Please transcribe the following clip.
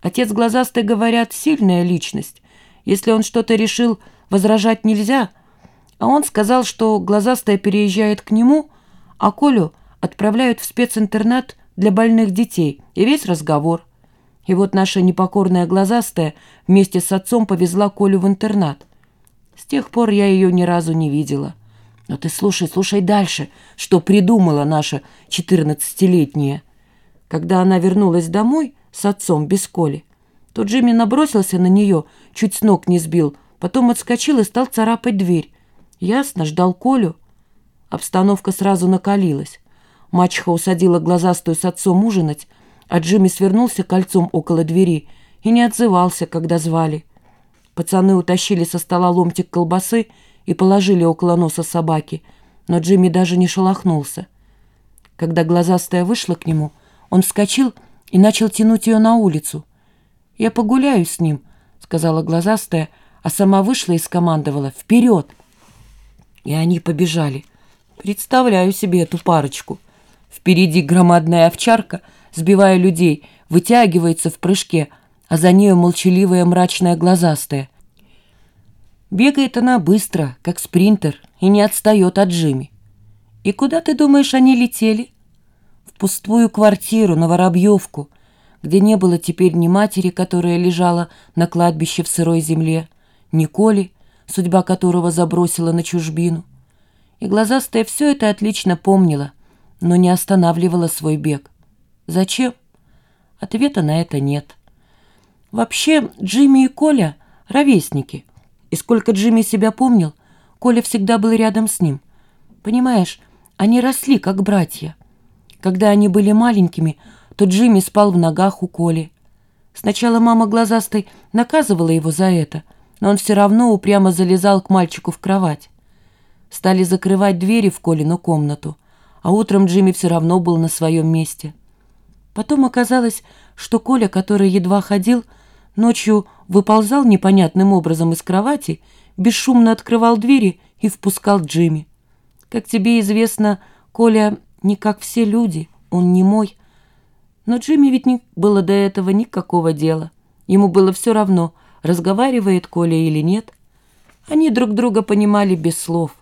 Отец глазастый, говорят, сильная личность. Если он что-то решил, возражать нельзя. А он сказал, что глазастая переезжает к нему, а Колю отправляют в специнтернат для больных детей. И весь разговор. И вот наша непокорная глазастая вместе с отцом повезла Колю в интернат. С тех пор я ее ни разу не видела. Но ты слушай, слушай дальше, что придумала наша четырнадцатилетняя. Когда она вернулась домой с отцом без Коли, то Джимми набросился на нее, чуть с ног не сбил, потом отскочил и стал царапать дверь. Ясно, ждал Колю. Обстановка сразу накалилась. Мачеха усадила глазастую с отцом ужинать, а Джимми свернулся кольцом около двери и не отзывался, когда звали. Пацаны утащили со стола ломтик колбасы и положили около носа собаки, но Джимми даже не шелохнулся. Когда глазастая вышла к нему, он вскочил и начал тянуть ее на улицу. «Я погуляю с ним», — сказала глазастая, а сама вышла и скомандовала «Вперед!». И они побежали. Представляю себе эту парочку. Впереди громадная овчарка, сбивая людей, вытягивается в прыжке, а за нею молчаливая мрачная глазастая. Бегает она быстро, как спринтер, и не отстает от Джимми. И куда, ты думаешь, они летели? Пустую квартиру на Воробьевку, где не было теперь ни матери, которая лежала на кладбище в сырой земле, ни Коли, судьба которого забросила на чужбину. И глазастая все это отлично помнила, но не останавливала свой бег. Зачем? Ответа на это нет. Вообще, Джимми и Коля — ровесники. И сколько Джимми себя помнил, Коля всегда был рядом с ним. Понимаешь, они росли, как братья. Когда они были маленькими, то Джимми спал в ногах у Коли. Сначала мама глазастой наказывала его за это, но он все равно упрямо залезал к мальчику в кровать. Стали закрывать двери в Колину комнату, а утром Джимми все равно был на своем месте. Потом оказалось, что Коля, который едва ходил, ночью выползал непонятным образом из кровати, бесшумно открывал двери и впускал Джимми. Как тебе известно, Коля не как все люди, он не мой. Но Джимми ведь не было до этого никакого дела. Ему было все равно, разговаривает Коля или нет. Они друг друга понимали без слов.